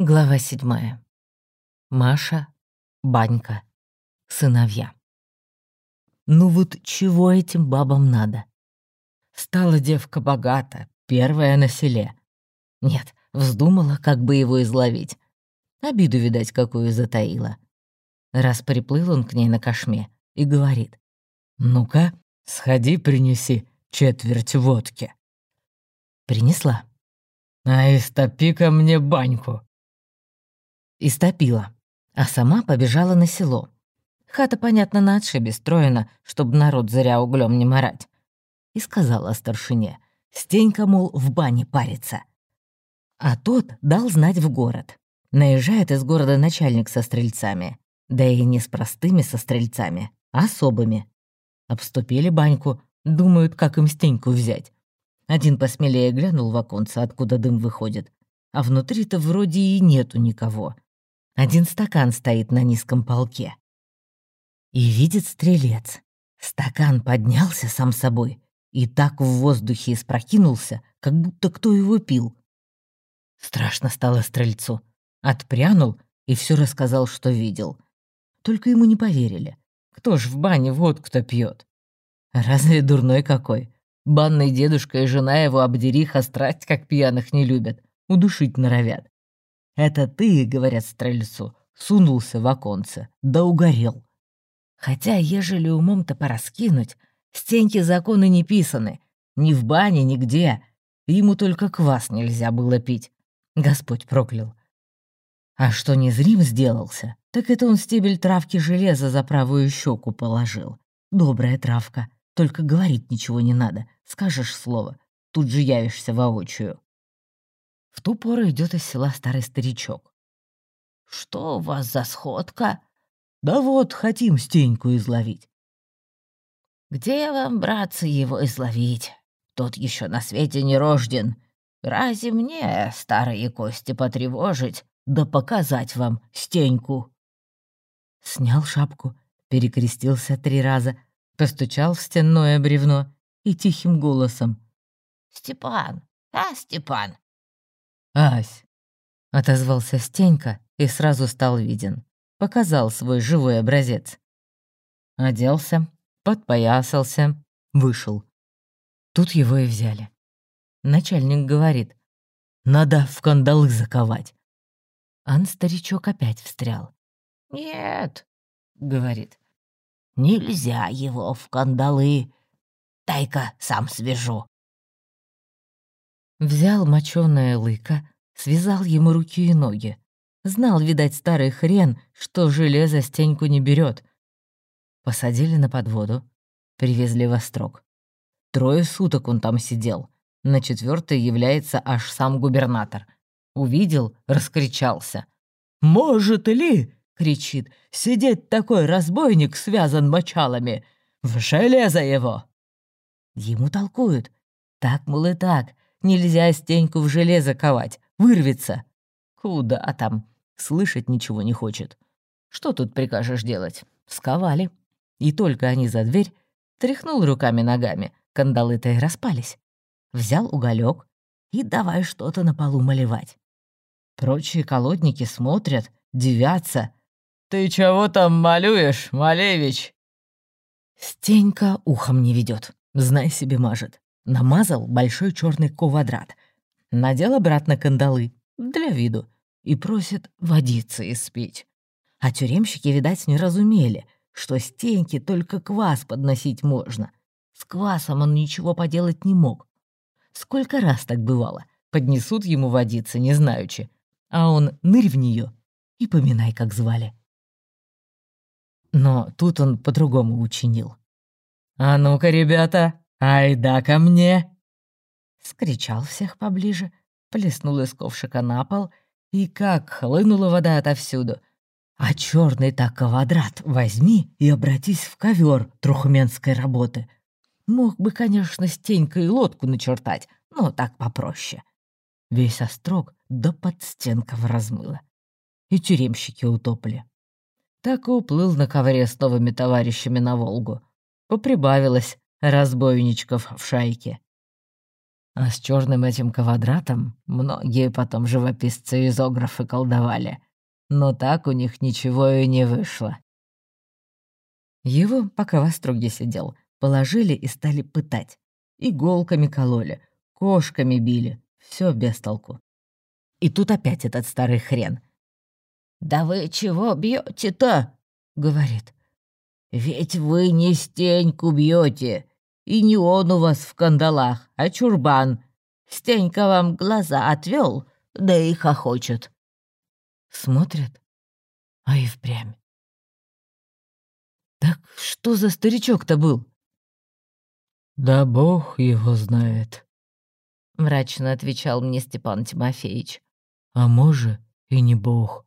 Глава седьмая. Маша, Банька, сыновья. Ну вот чего этим бабам надо? Стала девка богата, первая на селе. Нет, вздумала, как бы его изловить. Обиду, видать, какую затаила. Раз приплыл он к ней на кошме и говорит. «Ну-ка, сходи принеси четверть водки». Принесла. «А истопи-ка мне баньку», Истопила, а сама побежала на село. Хата, понятно, на отшибе строена, чтобы народ зря углем не морать. И сказала старшине, Стенька, мол, в бане парится. А тот дал знать в город. Наезжает из города начальник со стрельцами. Да и не с простыми со стрельцами, а особыми. Обступили баньку, думают, как им Стеньку взять. Один посмелее глянул в оконце, откуда дым выходит. А внутри-то вроде и нету никого. Один стакан стоит на низком полке. И видит стрелец. Стакан поднялся сам собой и так в воздухе испрокинулся, как будто кто его пил. Страшно стало стрельцу. Отпрянул и все рассказал, что видел. Только ему не поверили. Кто ж в бане водку-то пьет? Разве дурной какой? Банный дедушка и жена его обдериха страсть, как пьяных не любят. Удушить норовят. «Это ты, — говорят стрельцу, — сунулся в оконце, да угорел». Хотя, ежели умом-то пораскинуть, стенки законы не писаны, ни в бане, нигде. Ему только квас нельзя было пить. Господь проклял. А что незрим сделался, так это он стебель травки железа за правую щеку положил. Добрая травка, только говорить ничего не надо, скажешь слово, тут же явишься воочию. В ту пору идет из села старый старичок. «Что у вас за сходка?» «Да вот, хотим Стеньку изловить». «Где вам, братцы, его изловить? Тот еще на свете не рожден. Разве мне старые кости потревожить, да показать вам Стеньку?» Снял шапку, перекрестился три раза, постучал в стенное бревно и тихим голосом. «Степан, а, Степан, «Ась!» — отозвался Стенька и сразу стал виден. Показал свой живой образец. Оделся, подпоясался, вышел. Тут его и взяли. Начальник говорит, «Надо в кандалы заковать». Ан старичок опять встрял. «Нет», — говорит, «нельзя его в кандалы. Дай-ка сам свяжу». Взял мочёное лыко, связал ему руки и ноги. Знал, видать, старый хрен, что железо стеньку не берет. Посадили на подводу, привезли во строк. Трое суток он там сидел. На четвертый является аж сам губернатор. Увидел, раскричался. «Может ли?» — кричит. «Сидеть такой разбойник связан мочалами! В железо его!» Ему толкуют. Так, мол, и так. Нельзя стеньку в железо ковать, вырвется. Куда там? Слышать ничего не хочет. Что тут прикажешь делать? Сковали. И только они за дверь, тряхнул руками-ногами, кандалы-то и распались. Взял уголек и давай что-то на полу малевать. Прочие колодники смотрят, дивятся. «Ты чего там малюешь, Малевич?» Стенька ухом не ведет, знай себе мажет. Намазал большой черный квадрат. Надел обратно кандалы, для виду, и просит водиться испить. А тюремщики, видать, не разумели, что стенки только квас подносить можно. С квасом он ничего поделать не мог. Сколько раз так бывало. Поднесут ему водиться, не знаючи. А он нырь в нее и поминай, как звали. Но тут он по-другому учинил. «А ну-ка, ребята, «Ай да ко мне!» Скричал всех поближе, плеснул из ковшика на пол, и как хлынула вода отовсюду. А черный так квадрат возьми и обратись в ковер трухменской работы. Мог бы, конечно, стенькой лодку начертать, но так попроще. Весь острог до подстенков размыло. И тюремщики утопли. Так и уплыл на ковре с новыми товарищами на Волгу. Поприбавилось разбойничков в шайке. А с черным этим квадратом многие потом живописцы изографы колдовали. Но так у них ничего и не вышло. Его, пока в остроге сидел, положили и стали пытать. Иголками кололи, кошками били, все без толку. И тут опять этот старый хрен. «Да вы чего бьете то говорит. «Ведь вы не стеньку бьете, и не он у вас в кандалах, а чурбан. Стенька вам глаза отвел, да и хохочет». Смотрят, а и впрямь. «Так что за старичок-то был?» «Да бог его знает», — мрачно отвечал мне Степан Тимофеевич. «А может, и не бог».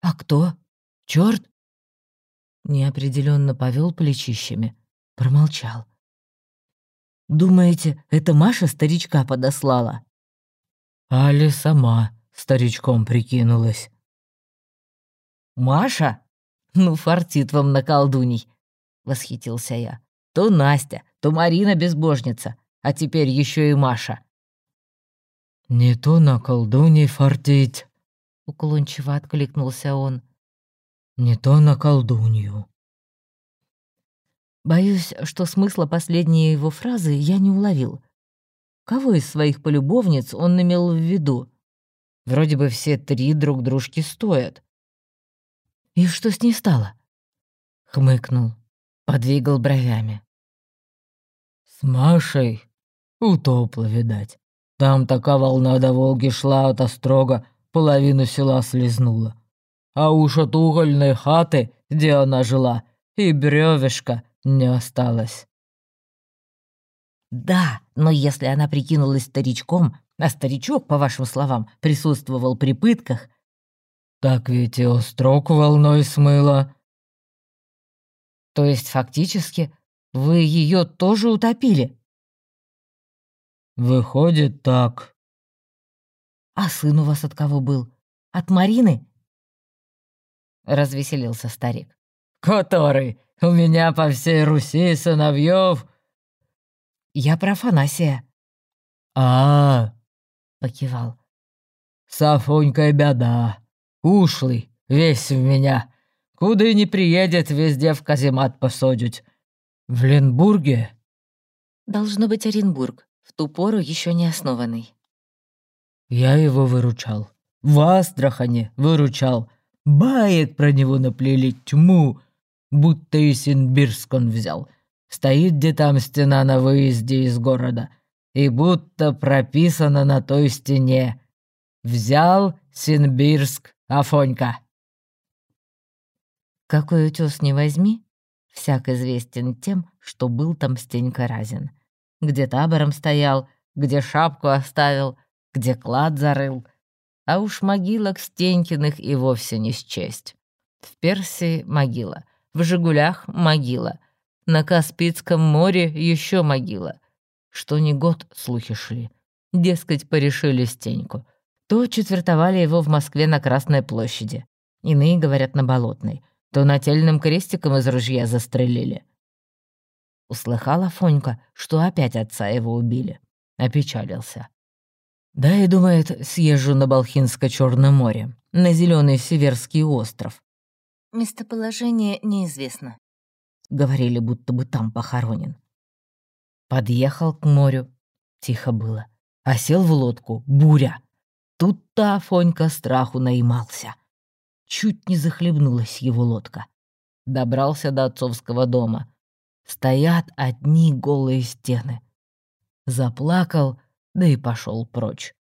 «А кто? Чёрт?» Неопределенно повел плечищами, промолчал. «Думаете, это Маша старичка подослала?» «Али сама старичком прикинулась». «Маша? Ну, фартит вам на колдуней!» — восхитился я. «То Настя, то Марина безбожница, а теперь еще и Маша». «Не то на колдуней фартить», — уклончиво откликнулся он. «Не то на колдунью». Боюсь, что смысла последней его фразы я не уловил. Кого из своих полюбовниц он имел в виду? Вроде бы все три друг дружки стоят. «И что с ней стало?» Хмыкнул, подвигал бровями. «С Машей утопла, видать. Там такая волна до Волги шла от Острога, половину села слезнула. А уж от угольной хаты, где она жила, и бревешка не осталось». «Да, но если она прикинулась старичком, а старичок, по вашим словам, присутствовал при пытках, так ведь и острог волной смыло. То есть, фактически, вы ее тоже утопили? Выходит так. А сын у вас от кого был? От Марины? Развеселился старик. Который? У меня по всей Руси сыновьев. Я про Фанасия. А, -а, -а покивал. С Афонькой беда. Ушлый, весь в меня. Куда и не приедет, везде в каземат посадить. В Ленбурге? Должно быть Оренбург, в ту пору еще не основанный. Я его выручал. В Астрахане выручал. Баек про него наплели тьму, будто и Синбирск он взял. Стоит где там стена на выезде из города, и будто прописано на той стене. Взял Синбирск Афонька. Какой утес не возьми, всяк известен тем, что был там Стенька Разин. Где табором стоял, где шапку оставил, где клад зарыл. А уж могилок Стенькиных и вовсе не счесть. В Персии могила, в Жигулях могила, на Каспийском море еще могила. Что ни год слухи шли. Дескать, порешили Стеньку то четвертовали его в Москве на Красной площади. Иные говорят на Болотной. То нательным крестиком из ружья застрелили. Услыхала Фонька, что опять отца его убили. Опечалился. Да и думает, съезжу на Балхинско черное море, на зеленый Северский остров. Местоположение неизвестно. Говорили, будто бы там похоронен. Подъехал к морю. Тихо было. А сел в лодку. Буря. Тут-то Афонька страху наимался. Чуть не захлебнулась его лодка. Добрался до отцовского дома. Стоят одни голые стены. Заплакал, да и пошел прочь.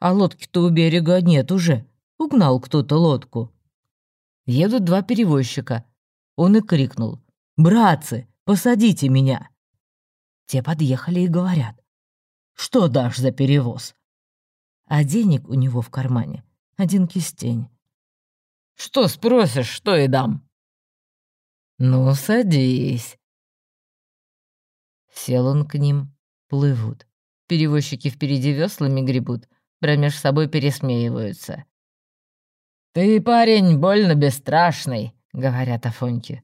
А лодки-то у берега нет уже. Угнал кто-то лодку. Едут два перевозчика. Он и крикнул. «Братцы, посадите меня!» Те подъехали и говорят. «Что дашь за перевоз?» а денег у него в кармане один кистень. «Что спросишь, что и дам». «Ну, садись». Сел он к ним, плывут. Перевозчики впереди веслами гребут, промеж собой пересмеиваются. «Ты, парень, больно бесстрашный», — говорят Афоньки.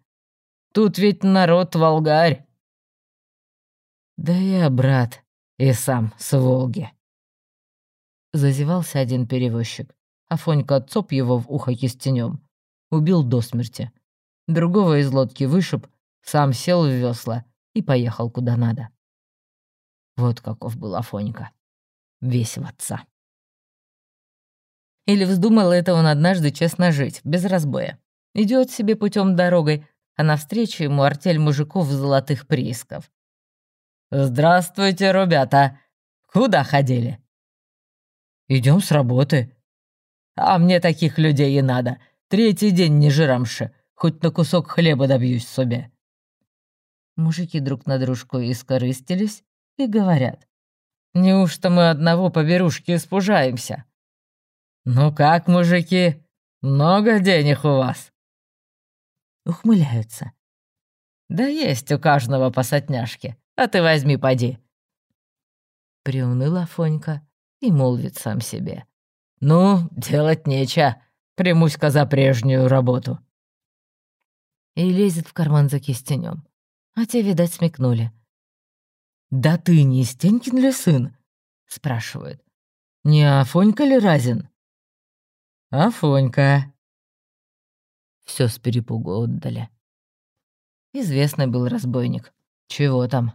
«Тут ведь народ волгарь». «Да я, брат, И сам с Волги. Зазевался один перевозчик. Афонька отцоп его в ухо кистенем. Убил до смерти. Другого из лодки вышиб, сам сел в весла и поехал куда надо. Вот каков был Афонька. Весь в отца. Или вздумал это он однажды честно жить, без разбоя. Идет себе путем дорогой, а навстречу ему артель мужиков золотых приисков. «Здравствуйте, ребята! Куда ходили?» Идем с работы». «А мне таких людей и надо. Третий день не жирамши. Хоть на кусок хлеба добьюсь себе». Мужики друг на дружку искорыстились и говорят. «Неужто мы одного поберушки испужаемся?» «Ну как, мужики, много денег у вас?» Ухмыляются. «Да есть у каждого по сотняшке, а ты возьми, поди». Приуныла Фонька и молвит сам себе. «Ну, делать нечего, примусь-ка за прежнюю работу». И лезет в карман за кистенем. А те, видать, смекнули. «Да ты не Стенькин ли сын?» — спрашивают. «Не Афонька ли Разин?» «Афонька». Все с перепугу отдали. Известный был разбойник. Чего там?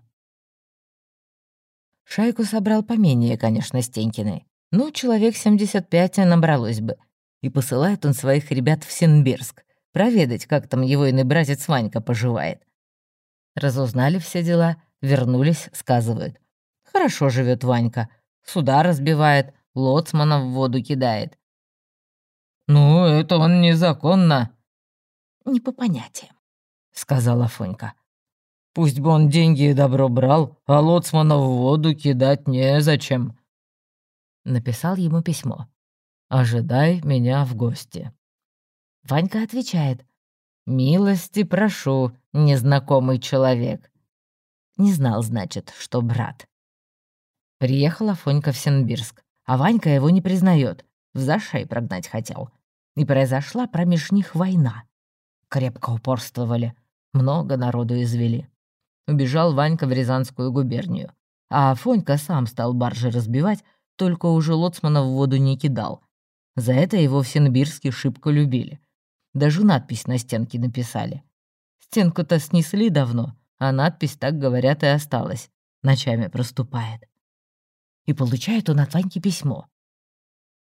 Шайку собрал поменее, конечно, Стенькиной. Ну, человек 75 набралось бы. И посылает он своих ребят в Синбирск, проведать, как там его иный братец Ванька поживает. Разузнали все дела, вернулись, сказывают. Хорошо живет Ванька, суда разбивает, лоцмана в воду кидает. «Ну, это он незаконно». «Не по понятиям», — сказала Фонька. Пусть бы он деньги и добро брал, а лоцмана в воду кидать незачем. Написал ему письмо. «Ожидай меня в гости». Ванька отвечает. «Милости прошу, незнакомый человек». Не знал, значит, что брат. Приехала Фонька в Сенбирск, а Ванька его не признает, в зашей прогнать хотел. И произошла промеж них война. Крепко упорствовали, много народу извели убежал Ванька в Рязанскую губернию. А Фонька сам стал баржи разбивать, только уже лоцмана в воду не кидал. За это его в Сенбирске шибко любили. Даже надпись на стенке написали. Стенку-то снесли давно, а надпись, так говорят, и осталась. Ночами проступает. И получает он от Ваньки письмо.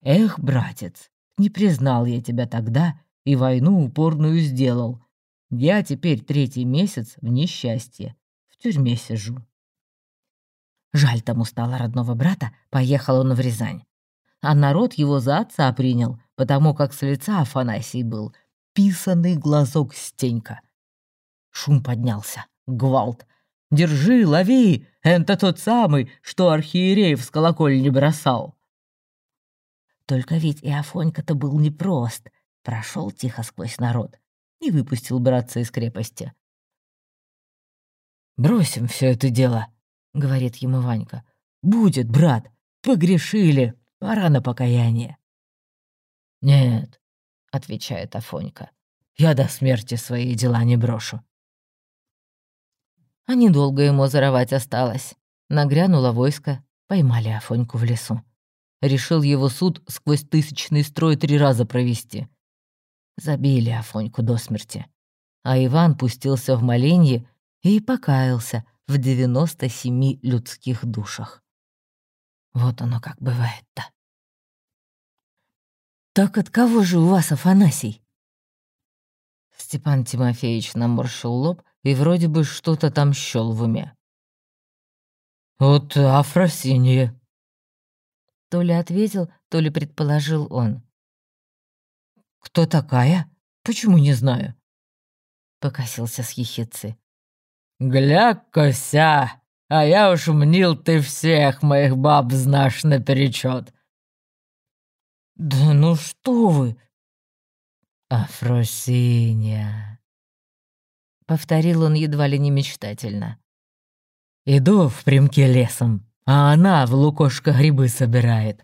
«Эх, братец, не признал я тебя тогда и войну упорную сделал. Я теперь третий месяц в несчастье в тюрьме сижу. Жаль тому стало родного брата, поехал он в Рязань. А народ его за отца принял, потому как с лица Афанасий был писанный глазок Стенька. Шум поднялся, гвалт. «Держи, лови! Это тот самый, что архиереев с колокольни бросал!» Только ведь и Афонька-то был непрост. Прошел тихо сквозь народ и выпустил братца из крепости. «Бросим все это дело», — говорит ему Ванька. «Будет, брат, погрешили, пора на покаяние». «Нет», — отвечает Афонька, — «я до смерти свои дела не брошу». А недолго ему заровать осталось. Нагрянуло войско, поймали Афоньку в лесу. Решил его суд сквозь тысячный строй три раза провести. Забили Афоньку до смерти. А Иван пустился в моленье и покаялся в 97 людских душах. Вот оно как бывает-то. «Так от кого же у вас Афанасий?» Степан Тимофеевич наморщил лоб и вроде бы что-то там щел в уме. «От Афросиньи». То ли ответил, то ли предположил он. «Кто такая? Почему не знаю?» Покосился с ехидцы. «Гля-кося, а я уж мнил, ты всех моих баб знаешь наперечет». «Да ну что вы!» «Афросиня!» Повторил он едва ли не мечтательно. «Иду в примке лесом, а она в лукошко грибы собирает.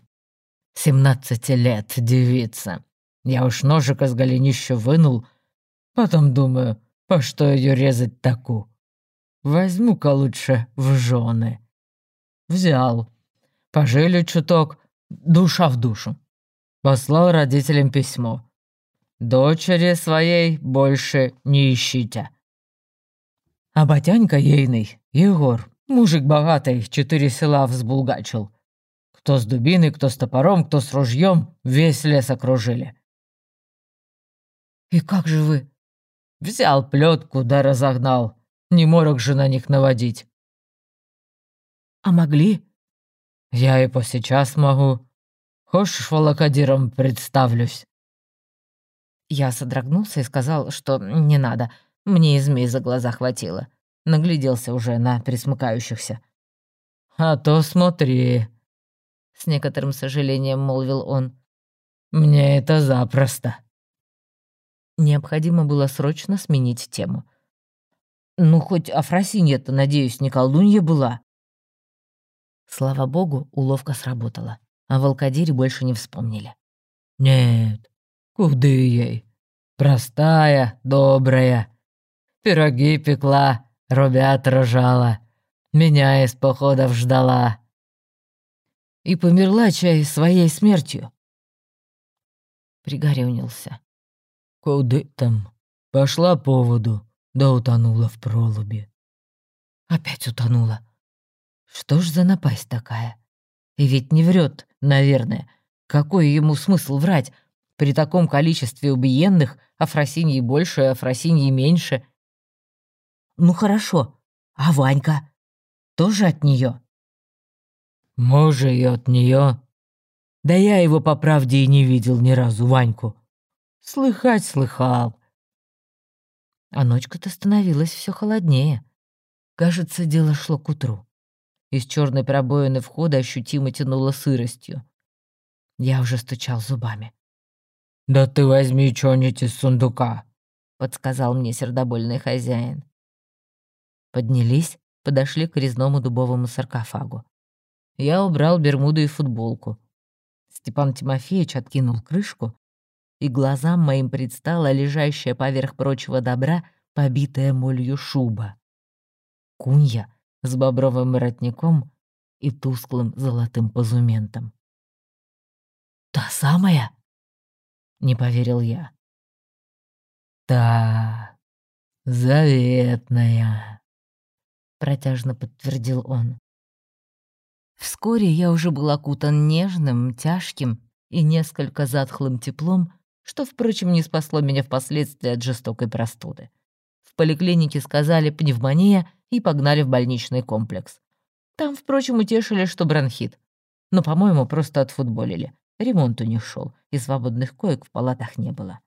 Семнадцати лет девица. Я уж ножик из голенища вынул, потом думаю, по что ее резать таку?» Возьму-ка лучше в жены. Взял. Пожили чуток, душа в душу. Послал родителям письмо. Дочери своей больше не ищите. А батянька ейный, Егор, мужик богатый, четыре села взбулгачил. Кто с дубиной, кто с топором, кто с ружьем, весь лес окружили. «И как же вы?» Взял плетку да разогнал. Не морок же на них наводить. «А могли?» «Я и по сейчас могу. Хочешь, волокодиром представлюсь?» Я содрогнулся и сказал, что не надо. Мне и змей за глаза хватило. Нагляделся уже на присмыкающихся. «А то смотри», — с некоторым сожалением молвил он. «Мне это запросто». Необходимо было срочно сменить тему. «Ну, хоть Афросинья-то, надеюсь, не колдунья была?» Слава богу, уловка сработала, а волкодире больше не вспомнили. «Нет, куды ей? Простая, добрая. Пироги пекла, ребят рожала, меня из походов ждала». «И померла чай своей смертью?» Пригорюнился. «Куды там? Пошла по воду, да утонула в пролубе». «Опять утонула. Что ж за напасть такая? И ведь не врет, наверное. Какой ему смысл врать? При таком количестве убиенных Афросиньи больше, Афросиньи меньше. Ну хорошо, а Ванька? Тоже от нее? Може и от нее. Да я его по правде и не видел ни разу, Ваньку. Слыхать слыхал. А ночка-то становилась все холоднее. Кажется, дело шло к утру. Из черной пробоины входа ощутимо тянуло сыростью. Я уже стучал зубами. «Да ты возьми что-нибудь из сундука», — подсказал мне сердобольный хозяин. Поднялись, подошли к резному дубовому саркофагу. Я убрал бермуду и футболку. Степан Тимофеевич откинул крышку, и глазам моим предстала лежащая поверх прочего добра побитая молью шуба. Кунья с бобровым воротником и тусклым золотым позументом. «Та самая?» — не поверил я. «Та, заветная», — протяжно подтвердил он. Вскоре я уже был окутан нежным, тяжким и несколько затхлым теплом, что, впрочем, не спасло меня впоследствии от жестокой простуды. В поликлинике сказали пневмония и погнали в больничный комплекс. Там, впрочем, утешили, что бронхит. Но, по-моему, просто отфутболили. Ремонт у них шел, и свободных коек в палатах не было.